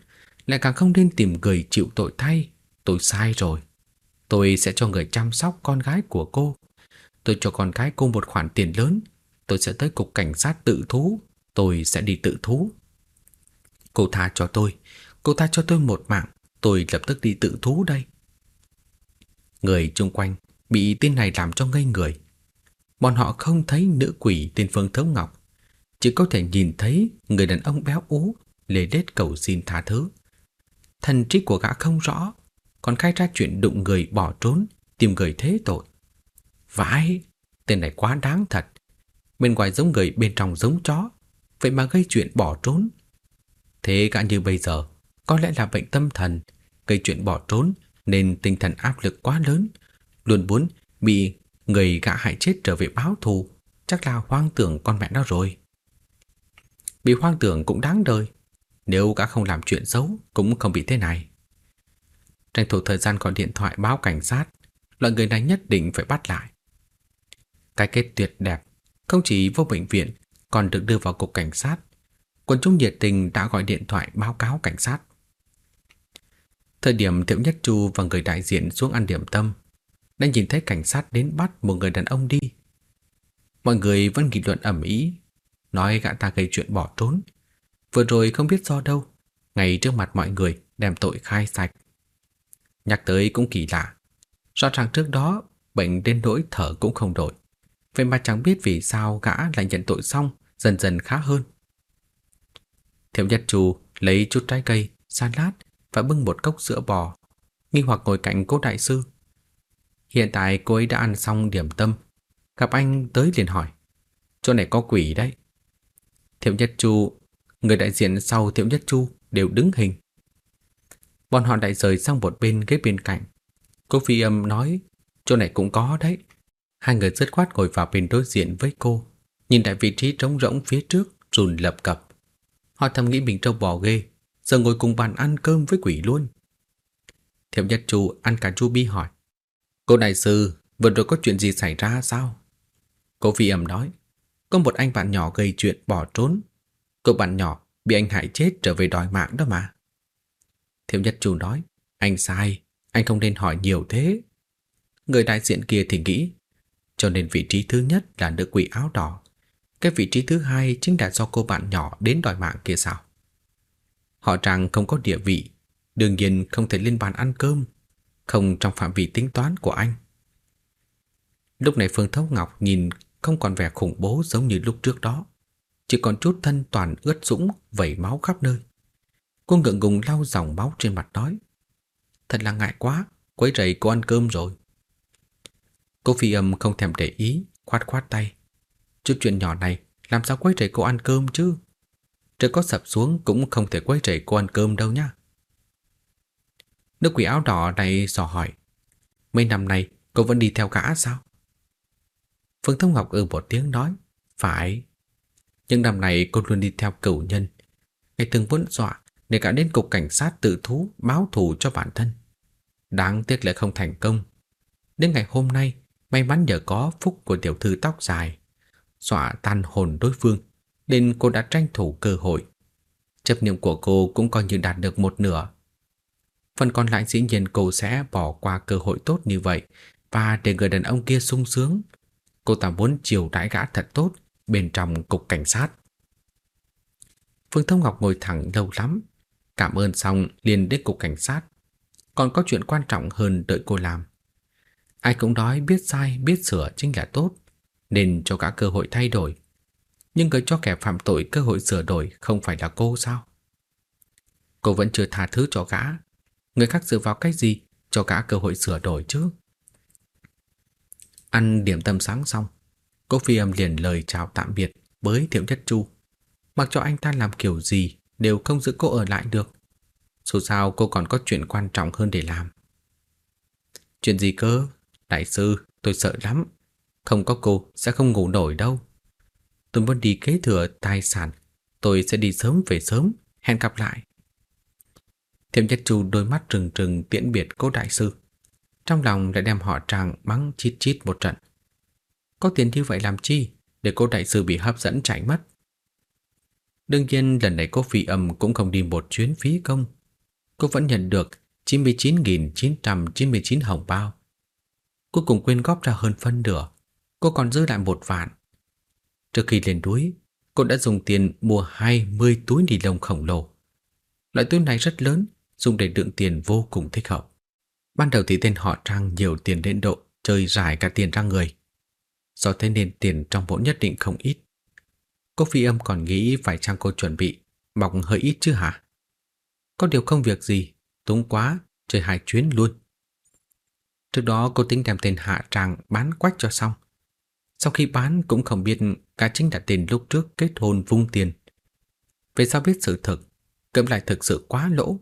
lại càng không nên tìm người chịu tội thay, tôi sai rồi. Tôi sẽ cho người chăm sóc con gái của cô. Tôi cho con gái cô một khoản tiền lớn. Tôi sẽ tới cục cảnh sát tự thú. Tôi sẽ đi tự thú. Cô tha cho tôi. Cô tha cho tôi một mạng. Tôi lập tức đi tự thú đây. Người chung quanh bị tin này làm cho ngây người. Bọn họ không thấy nữ quỷ tên Phương Thấu Ngọc, chỉ có thể nhìn thấy người đàn ông béo ú lê đết cầu xin tha thứ. Thần trí của gã không rõ, còn khai ra chuyện đụng người bỏ trốn, tìm người thế tội. Vãi, tên này quá đáng thật. Bên ngoài giống người, bên trong giống chó, vậy mà gây chuyện bỏ trốn. Thế cả như bây giờ, có lẽ là bệnh tâm thần, gây chuyện bỏ trốn nên tinh thần áp lực quá lớn, luôn muốn bị người gã hại chết trở về báo thù, chắc là hoang tưởng con mẹ nó rồi. Bị hoang tưởng cũng đáng đời, nếu gã không làm chuyện xấu cũng không bị thế này. Tranh thủ thời gian gọi điện thoại báo cảnh sát, loại người này nhất định phải bắt lại. Cái kết tuyệt đẹp, không chỉ vô bệnh viện, còn được đưa vào cục cảnh sát. Quân chúng nhiệt tình đã gọi điện thoại báo cáo cảnh sát. Thời điểm Thiệu Nhất Chu và người đại diện xuống ăn điểm tâm, đã nhìn thấy cảnh sát đến bắt một người đàn ông đi. Mọi người vẫn nghị luận ẩm ý, nói gã ta gây chuyện bỏ trốn. Vừa rồi không biết do đâu, ngày trước mặt mọi người đem tội khai sạch. Nhắc tới cũng kỳ lạ, rõ ràng trước đó bệnh đến nỗi thở cũng không đổi. Vậy mà chẳng biết vì sao gã lại nhận tội xong, dần dần khá hơn. Thiệu Nhất Chu lấy chút trái cây, salad và bưng một cốc sữa bò, nghi hoặc ngồi cạnh cô đại sư. Hiện tại cô ấy đã ăn xong điểm tâm, gặp anh tới liền hỏi, chỗ này có quỷ đấy. Thiệu Nhất Chu, người đại diện sau Thiệu Nhất Chu đều đứng hình. Bọn họ đại rời sang một bên ghế bên cạnh. Cô phi âm nói, chỗ này cũng có đấy. Hai người dứt khoát ngồi vào bên đối diện với cô, nhìn tại vị trí trống rỗng phía trước, rùn lập cập. Họ thầm nghĩ mình trâu bò ghê, giờ ngồi cùng bàn ăn cơm với quỷ luôn. Thiệu Nhất Chu ăn cả chu bi hỏi. Cô đại sư, vừa rồi có chuyện gì xảy ra sao? Cô phi ẩm nói. Có một anh bạn nhỏ gây chuyện bỏ trốn. Cô bạn nhỏ bị anh hại chết trở về đòi mạng đó mà. Thiệu Nhất Chu nói. Anh sai, anh không nên hỏi nhiều thế. Người đại diện kia thì nghĩ. Cho nên vị trí thứ nhất là nữ quỷ áo đỏ. Cái vị trí thứ hai chính là do cô bạn nhỏ đến đòi mạng kia sao? Họ rằng không có địa vị, đương nhiên không thể lên bàn ăn cơm, không trong phạm vi tính toán của anh. Lúc này Phương Thấu Ngọc nhìn không còn vẻ khủng bố giống như lúc trước đó, chỉ còn chút thân toàn ướt sũng, vẩy máu khắp nơi. Cô ngượng ngùng lau dòng máu trên mặt nói, thật là ngại quá, quấy rầy cô ăn cơm rồi. Cô phi âm không thèm để ý, khoát khoát tay. Chút chuyện nhỏ này làm sao quấy rầy cô ăn cơm chứ? Trời có sập xuống cũng không thể quấy rầy cô ăn cơm đâu nhá. Nước quỷ áo đỏ này dò hỏi. Mấy năm nay cô vẫn đi theo gã sao? Phương Thông Ngọc ừ một tiếng nói. Phải. Nhưng năm này cô luôn đi theo cửu nhân. Ngày thường vốn dọa để cả đến cục cảnh sát tự thú báo thù cho bản thân. Đáng tiếc lại không thành công. Đến ngày hôm nay, may mắn nhờ có phúc của tiểu thư tóc dài, dọa tan hồn đối phương nên cô đã tranh thủ cơ hội. Chấp niệm của cô cũng coi như đạt được một nửa. Phần còn lại dĩ nhiên cô sẽ bỏ qua cơ hội tốt như vậy và để người đàn ông kia sung sướng. Cô ta muốn chiều đãi gã thật tốt bên trong cục cảnh sát. Phương Thông Ngọc ngồi thẳng lâu lắm. Cảm ơn xong liền đến cục cảnh sát. Còn có chuyện quan trọng hơn đợi cô làm. Ai cũng nói biết sai, biết sửa chính là tốt, nên cho cả cơ hội thay đổi nhưng người cho kẻ phạm tội cơ hội sửa đổi không phải là cô sao? Cô vẫn chưa tha thứ cho gã. Người khác dựa vào cái gì cho gã cơ hội sửa đổi chứ? Ăn điểm tâm sáng xong, cô phi âm liền lời chào tạm biệt với Thiệu Nhất Chu. Mặc cho anh ta làm kiểu gì đều không giữ cô ở lại được. Dù sao cô còn có chuyện quan trọng hơn để làm. Chuyện gì cơ? Đại sư, tôi sợ lắm. Không có cô sẽ không ngủ nổi đâu. Tôi muốn đi kế thừa tài sản Tôi sẽ đi sớm về sớm Hẹn gặp lại Thiệu Nhất Chu đôi mắt trừng trừng tiễn biệt cô đại sư Trong lòng lại đem họ tràng mắng chít chít một trận có tiền như vậy làm chi? Để cô đại sư bị hấp dẫn chạy mất Đương nhiên, lần này cô phi âm cũng không đi một chuyến phí công. Cô vẫn nhận được 99.999 hồng bao. Cuối cùng quyên góp ra hơn phân nửa. Cô còn giữ lại một vạn. Trước khi lên núi, Cô đã dùng tiền mua 20 túi ni lông khổng lồ. Loại túi này rất lớn, Dùng để đựng tiền vô cùng thích hợp. Ban đầu thì tên họ Trang nhiều tiền đến độ, Chơi rải cả tiền ra người. Do thế nên tiền trong bộ nhất định không ít. Cô phi âm còn nghĩ phải chăng cô chuẩn bị Mọc hơi ít chứ hả? Có điều không việc gì Túng quá Chơi hai chuyến luôn. Trước đó cô tính đem tên Hạ tràng bán quách cho xong. Sau khi bán cũng không biết Cả chính đặt tiền lúc trước kết hôn vung tiền. Về sao biết sự thật, cấm lại thực sự quá lỗ.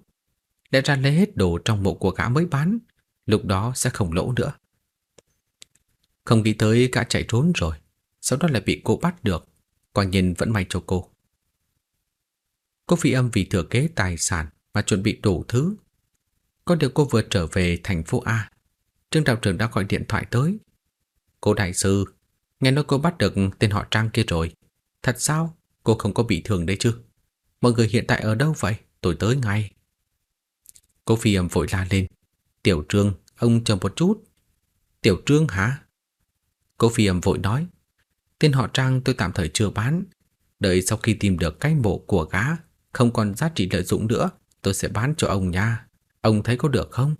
Lẽ ra lấy hết đồ trong mộ của gã mới bán Lúc đó sẽ không lỗ nữa. Không nghĩ tới gã chạy trốn rồi. Sau đó lại bị cô bắt được. Quả nhiên vẫn may cho cô. Cô phi âm vì thừa kế tài sản Mà chuẩn bị đủ thứ. Có điều cô vừa trở về thành phố A. Trương đạo trưởng đã gọi điện thoại tới. Cô đại sư Nghe nói cô bắt được tên họ Trang kia rồi. Thật sao? Cô không có bị thương đấy chứ? Mọi người hiện tại ở đâu vậy? Tôi tới ngay. Cô phi âm vội la lên. Tiểu trương, ông chờ một chút. Tiểu trương hả? Cô phi âm vội nói Tên họ Trang tôi tạm thời chưa bán Đợi sau khi tìm được cái mộ của gã Không còn giá trị lợi dụng nữa Tôi sẽ bán cho ông nha Ông thấy có được không?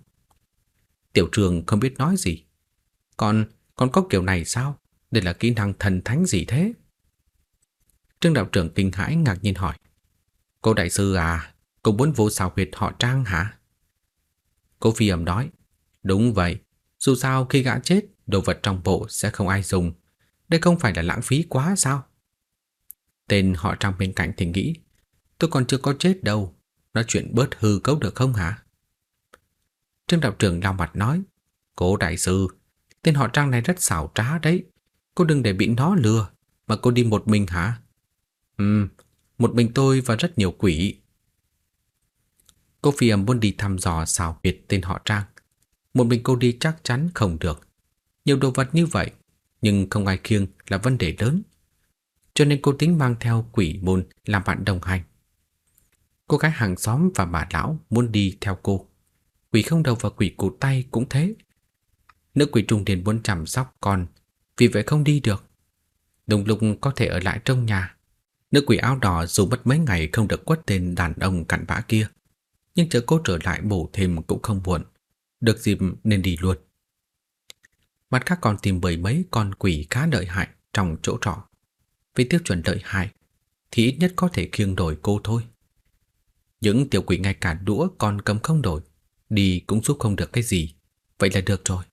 Tiểu trường không biết nói gì Còn, còn có kiểu này sao? Đây là kỹ năng thần thánh gì thế? Trương đạo trưởng kinh hãi ngạc nhiên hỏi Cô đại sư à Cô muốn vô xào huyệt họ Trang hả? Cô phi ẩm nói Đúng vậy Dù sao khi gã chết Đồ vật trong bộ sẽ không ai dùng Đây không phải là lãng phí quá sao? Tên họ Trang bên cạnh thì nghĩ, Tôi còn chưa có chết đâu, Nói chuyện bớt hư cấu được không hả? Trương đạo trưởng lao mặt nói, cố đại sư, Tên họ Trang này rất xảo trá đấy, Cô đừng để bị nó lừa, Mà cô đi một mình hả Ừm, Một mình tôi và rất nhiều quỷ Cô phi âm muốn đi thăm dò xào huyệt tên họ Trang, Một mình cô đi chắc chắn không được nhiều đồ vật như vậy, Nhưng không ai khiêng là vấn đề lớn. Cho nên cô tính mang theo quỷ môn Làm bạn đồng hành. Cô gái hàng xóm và bà lão Muốn đi theo cô. Quỷ không đầu và quỷ cụt tay cũng thế. Nữ quỷ trung điền muốn chăm sóc con, Vì vậy không đi được. Đồng lục có thể ở lại trong nhà, Nữ quỷ áo đỏ dù mất mấy ngày Không được quất tên đàn ông cặn bã kia, Nhưng chờ cô trở lại bổ thêm cũng không buồn Được dịp nên đi luôn. Mặt khác còn tìm bởi mấy con quỷ khá lợi hại Trong chỗ trọ. Với tiêu chuẩn lợi hại, Thì ít nhất có thể khiêng đổi cô thôi. Những tiểu quỷ ngay cả đũa còn cầm không đổi Đi cũng giúp không được cái gì. Vậy là được rồi.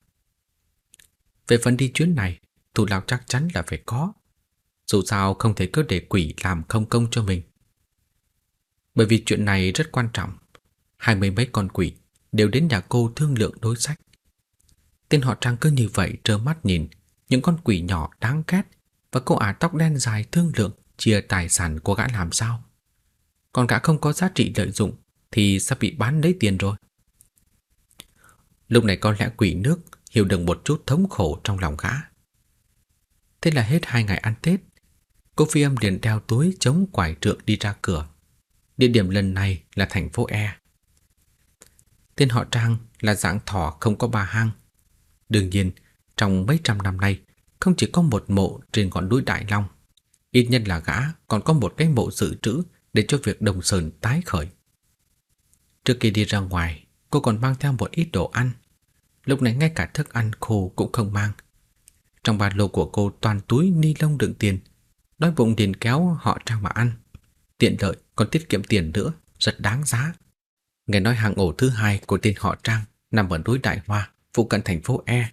Về phần đi chuyến này, Thủ lão chắc chắn là phải có. Dù sao không thể cứ để quỷ làm không công cho mình. Bởi vì chuyện này rất quan trọng. Hai mươi mấy con quỷ Đều đến nhà cô thương lượng đối sách. Tên họ Trang cứ như vậy trơ mắt nhìn Những con quỷ nhỏ đáng ghét Và cô ả tóc đen dài thương lượng Chia tài sản của gã làm sao Còn gã không có giá trị lợi dụng Thì sắp bị bán lấy tiền rồi Lúc này có lẽ quỷ nước hiểu được một chút thống khổ trong lòng gã. Thế là hết hai ngày ăn Tết, cô phi âm liền đeo túi chống quải trượng đi ra cửa. Địa điểm lần này là thành phố E. Tên họ Trang là dạng thỏ không có ba hang. Đương nhiên, trong mấy trăm năm nay, không chỉ có một mộ trên ngọn núi Đại Long. Ít nhất là gã còn có một cái mộ dự trữ để cho việc đồng sơn tái khởi. Trước khi đi ra ngoài, Cô còn mang theo một ít đồ ăn Lúc này ngay cả thức ăn khô cũng không mang Trong ba lô của cô toàn túi ni lông đựng tiền Đói bụng tiền kéo họ trang mà ăn Tiện lợi còn tiết kiệm tiền nữa Rất đáng giá Nghe nói hàng ổ thứ hai của tên họ Trang Nằm ở núi Đại Hoa Phụ cận thành phố E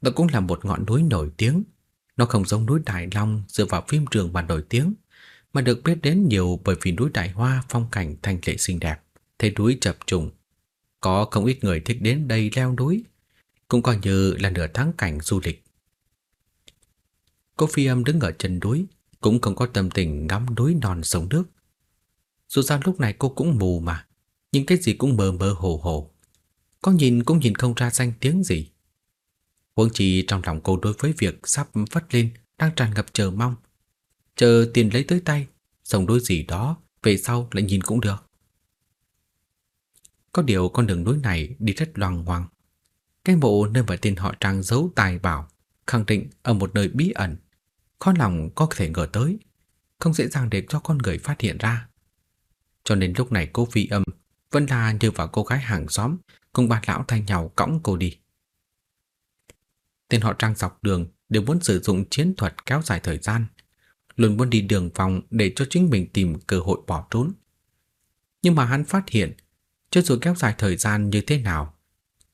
Đó cũng là một ngọn núi nổi tiếng Nó không giống núi Đại Long dựa vào phim trường mà nổi tiếng Mà được biết đến nhiều bởi vì núi Đại Hoa phong cảnh thanh lệ xinh đẹp Thế núi chập trùng có không ít người thích đến đây leo núi, cũng coi như là nửa tháng cảnh du lịch. Cô phi âm đứng ở chân núi, cũng không có tâm tình ngắm núi non sông nước. Dù sao lúc này cô cũng mù mà, nhưng cái gì cũng mơ mơ hồ hồ. Có nhìn cũng nhìn không ra danh tiếng gì. Huống chỉ trong lòng cô đối với việc sắp vất lên đang tràn ngập chờ mong. Chờ tiền lấy tới tay, sông đôi gì đó, về sau lại nhìn cũng được. Có điều con đường núi này đi rất loằng ngoằng. Cái mộ nơi mà tên họ Trang giấu tài bảo khẳng định ở một nơi bí ẩn, khó lòng có thể ngờ tới, không dễ dàng để cho con người phát hiện ra. Cho nên lúc này cô phi âm vẫn là như vào cô gái hàng xóm cùng ba lão thay nhau cõng cô đi. Tên họ Trang dọc đường đều muốn sử dụng chiến thuật kéo dài thời gian, luôn muốn đi đường vòng để cho chính mình tìm cơ hội bỏ trốn. Nhưng mà hắn phát hiện, cho dù kéo dài thời gian như thế nào,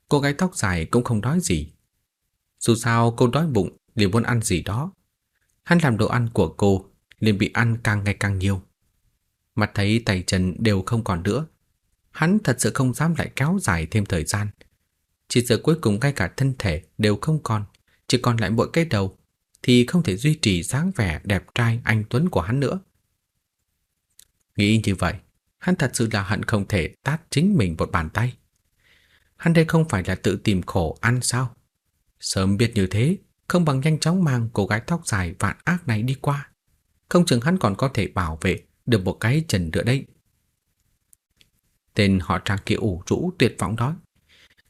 cô gái tóc dài cũng không đói gì. Dù sao cô đói bụng liền muốn ăn gì đó. Hắn làm đồ ăn của cô liền bị ăn càng ngày càng nhiều. Mặt thấy tay chân đều không còn nữa. Hắn thật sự không dám lại kéo dài thêm thời gian. Chỉ giờ cuối cùng ngay cả thân thể đều không còn, chỉ còn lại mỗi cái đầu, thì không thể duy trì dáng vẻ đẹp trai anh Tuấn của hắn nữa. Nghĩ như vậy, hắn thật sự là hận không thể tát chính mình một bàn tay. Hắn đây không phải là tự tìm khổ ăn sao? Sớm biết như thế, không bằng nhanh chóng mang cô gái tóc dài vạn ác này đi qua. Không chừng hắn còn có thể bảo vệ được một cái trần nữa đấy. Tên họ trang kia ủ rũ tuyệt vọng đó.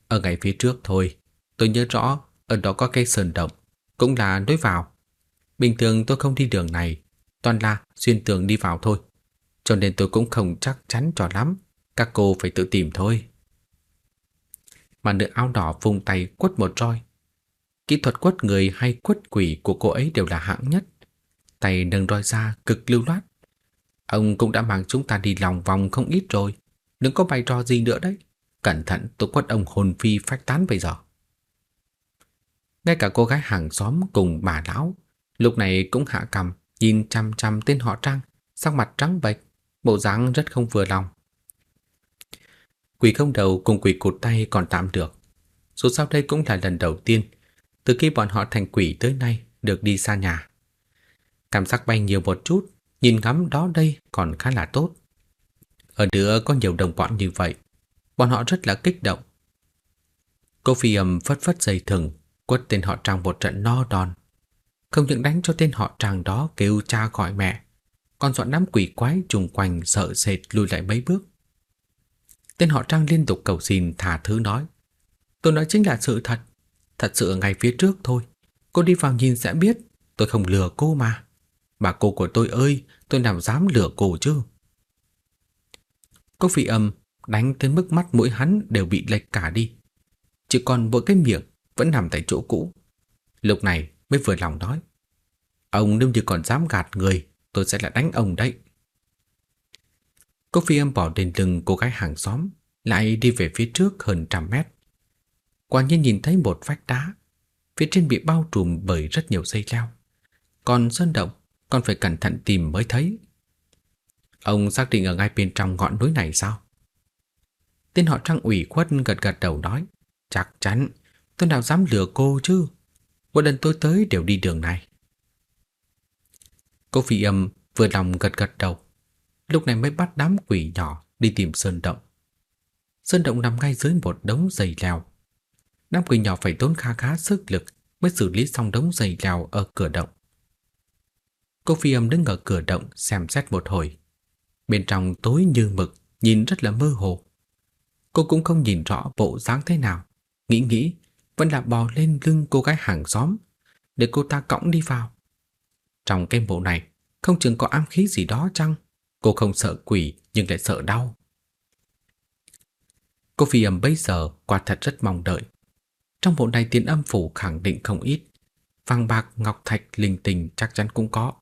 Ở ngày phía trước thôi, tôi nhớ rõ ở đó có cây sơn động, cũng là lối vào. Bình thường tôi không đi đường này, toàn là xuyên tường đi vào thôi. Cho nên tôi cũng không chắc chắn cho lắm, các cô phải tự tìm thôi. Mà nữ áo đỏ vùng tay quất một roi. Kỹ thuật quất người hay quất quỷ của cô ấy đều là hạng nhất. Tay nâng roi ra cực lưu loát. Ông cũng đã mang chúng ta đi lòng vòng không ít rồi. Đừng có bày trò gì nữa đấy. Cẩn thận tôi quất ông hồn phi phách tán bây giờ. Ngay cả cô gái hàng xóm cùng bà lão lúc này cũng hạ cầm nhìn chăm chăm tên họ Trang, sắc mặt trắng bệch, bộ dáng rất không vừa lòng. Quỷ không đầu cùng quỷ cụt tay còn tạm được. Dù sao đây cũng là lần đầu tiên từ khi bọn họ thành quỷ tới nay được đi xa nhà. Cảm giác bay nhiều một chút, nhìn ngắm đó đây còn khá là tốt. Ở nữa có nhiều đồng bọn như vậy, bọn họ rất là kích động. Cô phi âm phất phất dây thừng, quất tên họ Trang một trận no đòn. Không những đánh cho tên họ Trang đó kêu cha gọi mẹ, còn dọn đám quỷ quái trùng quanh sợ sệt lùi lại mấy bước. Tên họ Trang liên tục cầu xin thả thứ nói. Tôi nói chính là sự thật. Thật sự ở ngay phía trước thôi. Cô đi vào nhìn sẽ biết. Tôi không lừa cô mà. Bà cô của tôi ơi, tôi nào dám lừa cô chứ. Cô phi âm đánh tới mức mắt mũi hắn đều bị lệch cả đi. Chỉ còn mỗi cái miệng vẫn nằm tại chỗ cũ. Lúc này mới vừa lòng nói. Ông nếu như còn dám gạt người, tôi sẽ lại đánh ông đấy. Cô phi âm bỏ đền lưng cô gái hàng xóm, lại đi về phía trước hơn trăm mét. Quả nhiên nhìn thấy một vách đá, phía trên bị bao trùm bởi rất nhiều dây leo. Còn sơn động, còn phải cẩn thận tìm mới thấy. Ông xác định ở ngay bên trong ngọn núi này sao? Tên họ Trang ủy khuất gật gật đầu nói, chắc chắn, tôi nào dám lừa cô chứ. Một lần tôi tới đều đi đường này. Cô phi âm vừa lòng gật gật đầu lúc này mới bắt đám quỷ nhỏ đi tìm sơn động. Sơn động nằm ngay dưới một đống dày leo. Đám quỷ nhỏ phải tốn khá khá sức lực mới xử lý xong đống dày leo ở cửa động. Cô phi âm đứng ở cửa động xem xét một hồi. Bên trong tối như mực, nhìn rất là mơ hồ. Cô cũng không nhìn rõ bộ dáng thế nào. Nghĩ nghĩ, vẫn là bò lên lưng cô gái hàng xóm để cô ta cõng đi vào. Trong cái bộ này, không chừng có ám khí gì đó chăng? Cô không sợ quỷ nhưng lại sợ đau. Cô phi âm bây giờ quả thật rất mong đợi. Trong bộ này tiền âm phủ khẳng định không ít. Vàng bạc, ngọc thạch, linh tình chắc chắn cũng có.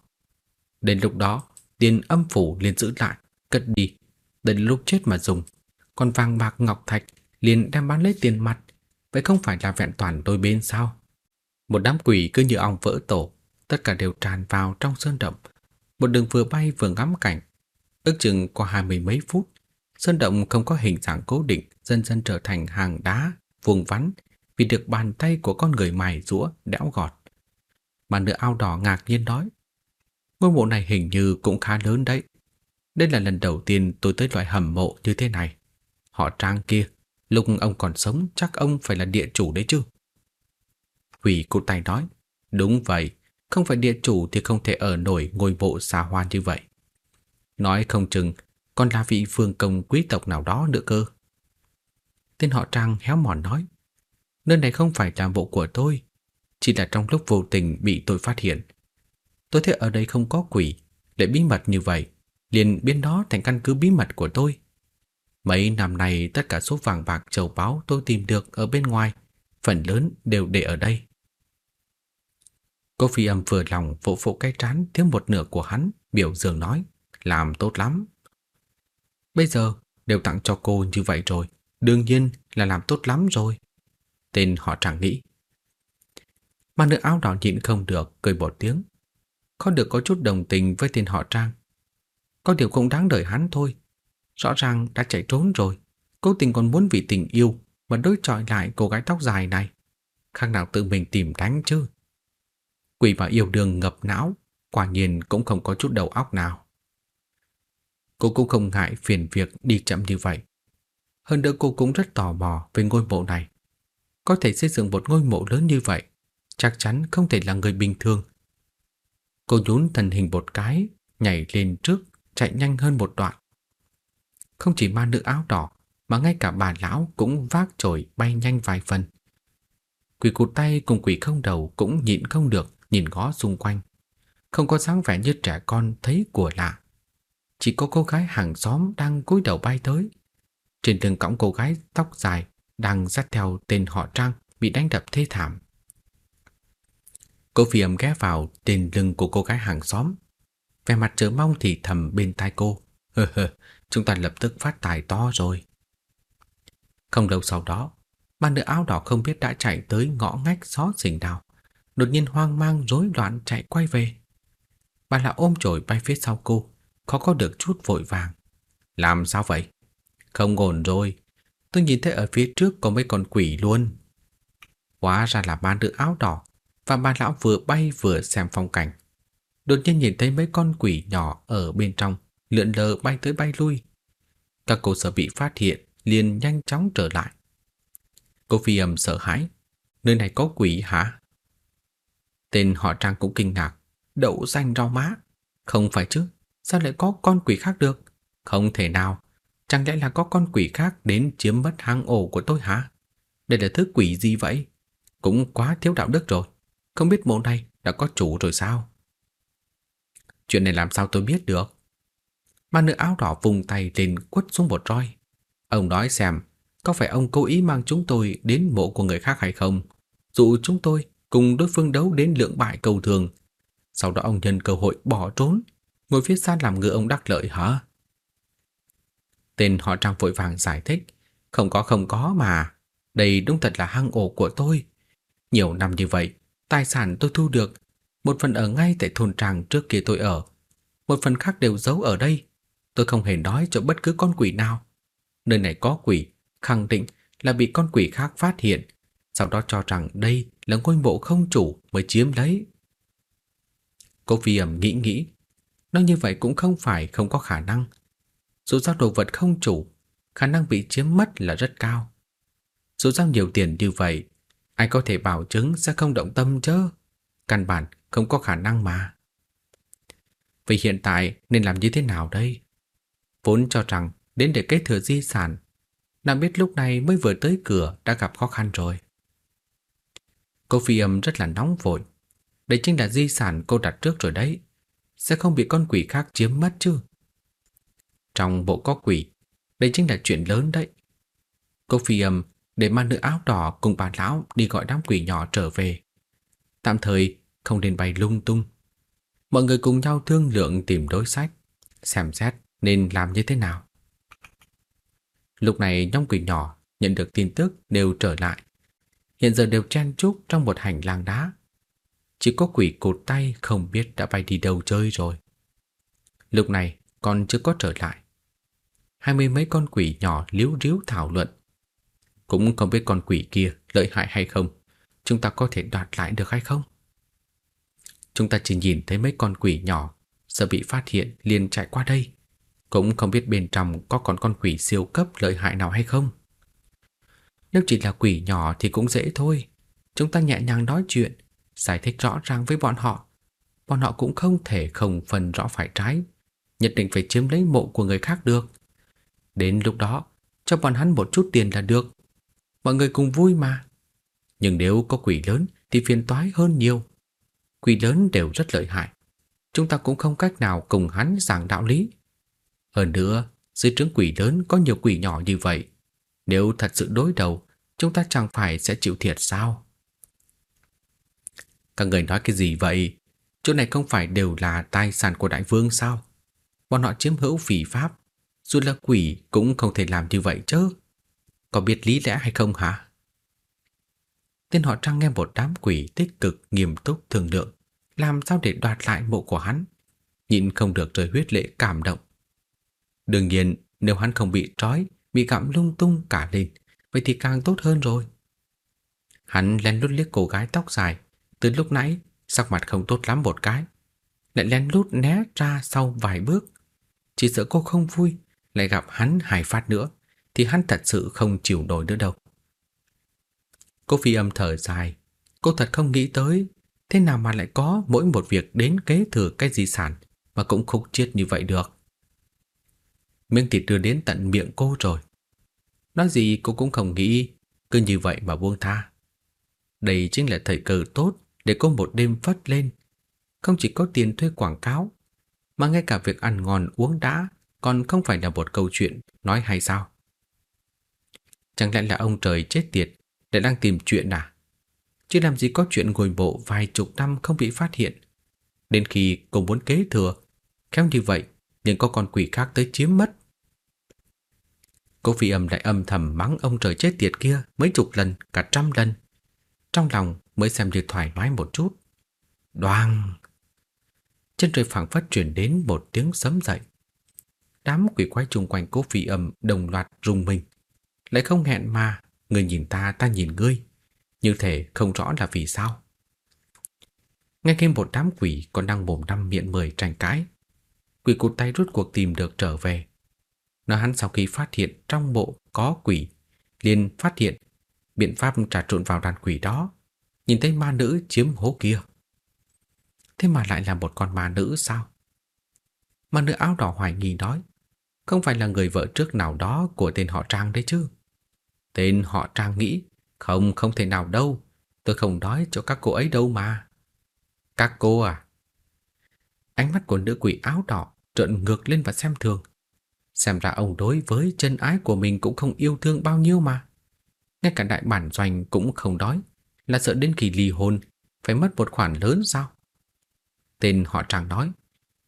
Đến lúc đó, tiền âm phủ liền giữ lại, cất đi. Đến lúc chết mà dùng. Còn vàng bạc, ngọc thạch liền đem bán lấy tiền mặt. Vậy không phải là vẹn toàn đôi bên sao? Một đám quỷ cứ như ong vỡ tổ. Tất cả đều tràn vào trong sơn động. Một đường vừa bay vừa ngắm cảnh Ước chừng qua hai mươi mấy phút, sơn động không có hình dạng cố định, dần dần trở thành hàng đá, vuông vắn, vì được bàn tay của con người mài rũa, đẽo gọt. Mà nữ ao đỏ ngạc nhiên nói, ngôi mộ này hình như cũng khá lớn đấy. Đây là lần đầu tiên tôi tới loại hầm mộ như thế này. Họ trang kia, lúc ông còn sống chắc ông phải là địa chủ đấy chứ. Quỷ cụ tay nói, đúng vậy, không phải địa chủ thì không thể ở nổi ngôi mộ xa hoa như vậy. Nói không chừng còn là vị phương công quý tộc nào đó nữa cơ. Tên họ Trang héo mòn nói. Nơi này không phải là mộ của tôi, chỉ là trong lúc vô tình bị tôi phát hiện. Tôi thấy ở đây không có quỷ, để bí mật như vậy, liền biến nó thành căn cứ bí mật của tôi. Mấy năm nay tất cả số vàng bạc châu báu tôi tìm được ở bên ngoài, phần lớn đều để ở đây. Cô phi âm vừa lòng vỗ vỗ cái trán thiếu một nửa của hắn, biểu dương nói, làm tốt lắm. Bây giờ đều tặng cho cô như vậy rồi, đương nhiên là làm tốt lắm rồi. Tên họ chẳng nghĩ. Mà nữ áo đỏ nhịn không được, cười một tiếng con được có chút đồng tình với tên họ Trang. Có điều không đáng đợi hắn thôi. Rõ ràng đã chạy trốn rồi, cố tình còn muốn vì tình yêu mà đối chọi lại cô gái tóc dài này. Khác nào tự mình tìm đánh chứ. Quỷ và yêu đương ngập não, quả nhiên cũng không có chút đầu óc nào. Cô cũng không ngại phiền việc đi chậm như vậy. Hơn nữa cô cũng rất tò mò về ngôi mộ này. Có thể xây dựng một ngôi mộ lớn như vậy, chắc chắn không thể là người bình thường. Cô nhún thần hình một cái, nhảy lên trước, chạy nhanh hơn một đoạn. Không chỉ ma nữ áo đỏ, mà ngay cả bà lão cũng vác chổi bay nhanh vài phần. Quỷ cụt tay cùng quỷ không đầu cũng nhịn không được nhìn ngó xung quanh. Không có dáng vẻ như trẻ con thấy của lạ. Chỉ có cô gái hàng xóm đang cúi đầu bay tới. Trên đường cõng cô gái tóc dài đang dắt theo tên họ Trang bị đánh đập thê thảm. Cô phi âm ghé vào trên lưng của cô gái hàng xóm. Vẻ mặt trở mong thì thầm bên tai cô. Hơ hơ, chúng ta lập tức phát tài to rồi. Không lâu sau đó, bà nữ áo đỏ không biết đã chạy tới ngõ ngách xó xỉnh nào. Đột nhiên hoang mang rối loạn chạy quay về. Bà là ôm chổi bay phía sau cô, khó có được chút vội vàng. Làm sao vậy? Không ổn rồi, tôi nhìn thấy ở phía trước có mấy con quỷ luôn. Hóa ra là ba nữ áo đỏ và bà lão vừa bay vừa xem phong cảnh. Đột nhiên nhìn thấy mấy con quỷ nhỏ ở bên trong, lượn lờ bay tới bay lui. Các cô sợ bị phát hiện, liền nhanh chóng trở lại. Cô phi âm sợ hãi. Nơi này có quỷ hả? Tên họ Trang cũng kinh ngạc. Đậu xanh rau má. Không phải chứ, sao lại có con quỷ khác được? Không thể nào. Chẳng lẽ là có con quỷ khác đến chiếm mất hang ổ của tôi hả? Đây là thứ quỷ gì vậy? Cũng quá thiếu đạo đức rồi. Không biết mộ này đã có chủ rồi sao? Chuyện này làm sao tôi biết được? Mà nữ áo đỏ vùng tay lên quất xuống một roi. Ông nói xem, có phải ông cố ý mang chúng tôi đến mộ của người khác hay không? Dụ chúng tôi cùng đối phương đấu đến lượng bại cầu thường. Sau đó ông nhân cơ hội bỏ trốn, ngồi phía xa làm ngựa ông đắc lợi hả? Tên họ Trang vội vàng giải thích, không có không có mà, đây đúng thật là hang ổ của tôi. Nhiều năm như vậy, tài sản tôi thu được, một phần ở ngay tại thôn tràng trước kia tôi ở, một phần khác đều giấu ở đây. Tôi không hề nói cho bất cứ con quỷ nào. Nơi này có quỷ, khẳng định là bị con quỷ khác phát hiện, sau đó cho rằng đây là ngôi mộ không chủ mới chiếm lấy. Cô phi ẩm nghĩ nghĩ, nói như vậy cũng không phải không có khả năng. Dù sao đồ vật không chủ, khả năng bị chiếm mất là rất cao. Dù sao nhiều tiền như vậy, ai có thể bảo chứng sẽ không động tâm chứ? Căn bản không có khả năng mà. Vậy hiện tại nên làm như thế nào đây? Vốn cho rằng đến để kế thừa di sản, nàng biết lúc này mới vừa tới cửa đã gặp khó khăn rồi. Cô phi âm rất là nóng vội. Đây chính là di sản cô đặt trước rồi đấy. Sẽ không bị con quỷ khác chiếm mất chứ. Trong bộ có quỷ, đây chính là chuyện lớn đấy. Cô phi âm để ma nữ áo đỏ cùng bà lão đi gọi đám quỷ nhỏ trở về. Tạm thời không nên bay lung tung. Mọi người cùng nhau thương lượng tìm đối sách, xem xét nên làm như thế nào. Lúc này nhóm quỷ nhỏ nhận được tin tức đều trở lại. Hiện giờ đều chen chúc trong một hành lang đá. Chỉ có quỷ cột tay không biết đã bay đi đâu chơi rồi. Lúc này còn chưa có trở lại. Hai mươi mấy con quỷ nhỏ liếu riếu thảo luận. Cũng không biết con quỷ kia lợi hại hay không. Chúng ta có thể đoạt lại được hay không? Chúng ta chỉ nhìn thấy mấy con quỷ nhỏ, Sợ bị phát hiện liền chạy qua đây. Cũng không biết bên trong có còn con quỷ siêu cấp lợi hại nào hay không. Nếu chỉ là quỷ nhỏ thì cũng dễ thôi. Chúng ta nhẹ nhàng nói chuyện, Giải thích rõ ràng với bọn họ. Bọn họ cũng không thể không phân rõ phải trái, Nhất định phải chiếm lấy mộ của người khác được. Đến lúc đó, Cho bọn hắn một chút tiền là được. Mọi người cùng vui mà Nhưng nếu có quỷ lớn thì phiền toái hơn nhiều. Quỷ lớn đều rất lợi hại. Chúng ta cũng không cách nào cùng hắn giảng đạo lý. Hơn nữa, dưới trướng quỷ lớn có nhiều quỷ nhỏ như vậy. Nếu thật sự đối đầu, chúng ta chẳng phải sẽ chịu thiệt sao? Các người nói cái gì vậy? Chỗ này không phải đều là tài sản của đại vương sao? Bọn họ chiếm hữu phỉ pháp, dù là quỷ cũng không thể làm như vậy chứ. Có biết lý lẽ hay không hả? Tên họ Trang nghe một đám quỷ tích cực nghiêm túc thường lượng, làm sao để đoạt lại mộ của hắn, nhịn không được rơi huyết lệ cảm động. Đương nhiên, nếu hắn không bị trói, bị gặm lung tung cả lên, vậy thì càng tốt hơn rồi. Hắn lén lút liếc cô gái tóc dài, từ lúc nãy sắc mặt không tốt lắm một cái, lại lén lút né ra sau vài bước. Chỉ sợ cô không vui, lại gặp hắn hài phát nữa, thì hắn thật sự không chịu nổi nữa đâu. Cô phi âm thở dài, cô thật không nghĩ tới, thế nào mà lại có mỗi một việc đến kế thừa cái di sản mà cũng khúc chiết như vậy được. Miếng thịt đưa đến tận miệng cô rồi. Nói gì cô cũng không nghĩ, cứ như vậy mà buông tha. Đây chính là thời cơ tốt để cô một đêm phất lên. Không chỉ có tiền thuê quảng cáo, mà ngay cả việc ăn ngon uống đã còn không phải là một câu chuyện nói hay sao? Chẳng lẽ là ông trời chết tiệt để đang tìm chuyện à? Chứ làm gì có chuyện ngồi bộ vài chục năm không bị phát hiện. Đến khi cô muốn kế thừa, khéo như vậy nhưng có con quỷ khác tới chiếm mất. Cô phi âm lại âm thầm mắng ông trời chết tiệt kia mấy chục lần, cả trăm lần. Trong lòng mới xem như thoải mái một chút. Đoàng! Trên trời phảng phất chuyển đến một tiếng sấm dậy. Đám quỷ quái chung quanh cố phi âm đồng loạt rung mình. Lại không hẹn mà, người nhìn ta, ta nhìn ngươi. Như thể không rõ là vì sao. Ngay khi một đám quỷ còn đang mồm năm miệng mười tranh cãi, quỷ cụt tay rút cuộc tìm được trở về. Nó hắn sau khi phát hiện trong bộ có quỷ, liền phát hiện biện pháp trà trộn vào đàn quỷ đó, nhìn thấy ma nữ chiếm hố kia. Thế mà lại là một con ma nữ sao? Ma nữ áo đỏ hoài nghi nói, không phải là người vợ trước nào đó của tên họ Trang đấy chứ. Tên họ Trang nghĩ, không, không thể nào đâu, tôi không nói cho các cô ấy đâu mà. Các cô à? Ánh mắt của nữ quỷ áo đỏ trợn ngược lên và xem thường. Xem ra ông đối với chân ái của mình cũng không yêu thương bao nhiêu mà. Ngay cả đại bản doanh cũng không đói, là sợ đến khi ly hôn phải mất một khoản lớn sao? Tên họ Trang nói,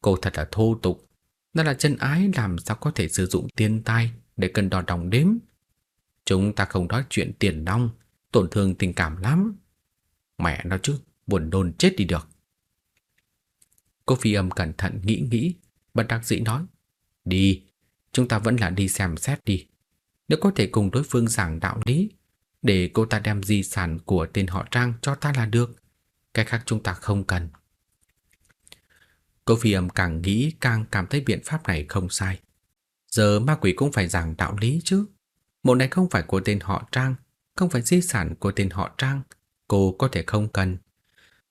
cô thật là thô tục, đó là chân ái làm sao có thể sử dụng tiền tài để cân đo đong đếm. Chúng ta không nói chuyện tiền nong, tổn thương tình cảm lắm. Mẹ nó chứ, buồn đồn chết đi được. Cô phi âm cẩn thận nghĩ nghĩ, bất đắc dĩ nói. Đi, chúng ta vẫn là đi xem xét đi. Nếu có thể cùng đối phương giảng đạo lý, để cô ta đem di sản của tên họ Trang cho ta là được. Cái khác chúng ta không cần. Cô phi âm càng nghĩ càng cảm thấy biện pháp này không sai. Giờ ma quỷ cũng phải giảng đạo lý chứ. Mộ này không phải của tên họ Trang, không phải di sản của tên họ Trang. Cô có thể không cần.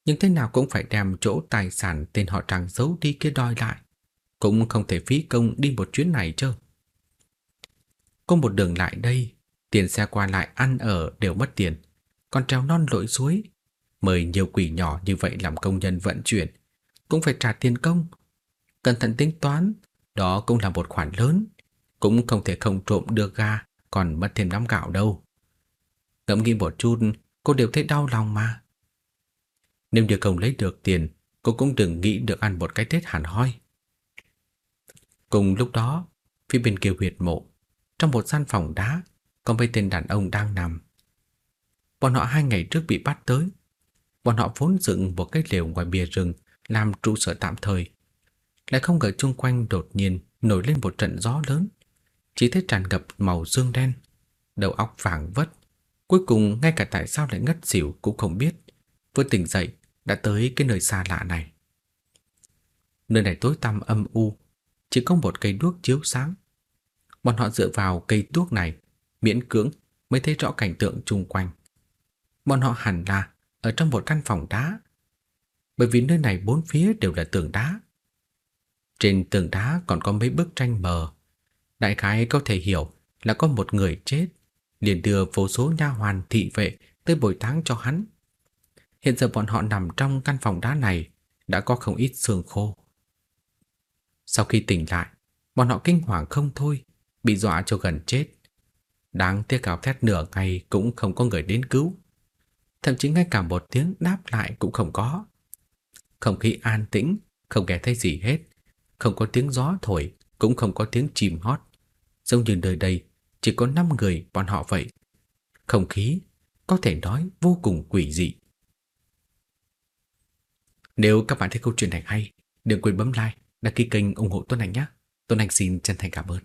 Nhưng thế nào cũng phải đem chỗ tài sản tên họ Trang giấu đi kia đòi lại. Cũng không thể phí công đi một chuyến này chứ. Cô một đường lại đây, tiền xe qua lại ăn ở đều mất tiền. Còn treo non lội suối, mời nhiều quỷ nhỏ như vậy làm công nhân vận chuyển, cũng phải trả tiền công. Cẩn thận tính toán, đó cũng là một khoản lớn, cũng không thể không trộm được ga, còn mất thêm đám gạo đâu. Ngẫm nghĩ một chút, cô đều thấy đau lòng mà. Nếu như không lấy được tiền, cô cũng đừng nghĩ được ăn một cái Tết hẳn hoi. Cùng lúc đó, phía bên kia huyệt mộ, trong một gian phòng đá, có mấy tên đàn ông đang nằm. Bọn họ hai ngày trước bị bắt tới. Bọn họ vốn dựng một cái lều ngoài bìa rừng làm trụ sở tạm thời. Lại không ngờ chung quanh đột nhiên nổi lên một trận gió lớn. Chỉ thấy tràn ngập màu dương đen, đầu óc vàng vất. Cuối cùng ngay cả tại sao lại ngất xỉu cũng không biết. Vừa tỉnh dậy đã tới cái nơi xa lạ này. Nơi này tối tăm âm u, chỉ có một cây đuốc chiếu sáng. Bọn họ dựa vào cây đuốc này, miễn cưỡng mới thấy rõ cảnh tượng chung quanh. Bọn họ hẳn là ở trong một căn phòng đá bởi vì nơi này bốn phía đều là tường đá. Trên tường đá còn có mấy bức tranh mờ. Đại khái có thể hiểu là có một người chết, liền đưa vô số nha hoàn thị vệ tới bồi táng cho hắn. Hiện giờ bọn họ nằm trong căn phòng đá này đã có không ít xương khô. Sau khi tỉnh lại, bọn họ kinh hoàng không thôi, bị dọa cho gần chết. Đáng tiếc gào thét nửa ngày cũng không có người đến cứu. Thậm chí ngay cả một tiếng đáp lại cũng không có. Không khí an tĩnh, không nghe thấy gì hết. Không có tiếng gió thổi, cũng không có tiếng chim hót. Giống như nơi đây chỉ có 5 người bọn họ vậy. Không khí có thể nói vô cùng quỷ dị. Nếu các bạn thấy câu chuyện này hay, đừng quên bấm like, đăng ký kênh ủng hộ Tuấn Anh nhé. Tuấn Anh xin chân thành cảm ơn.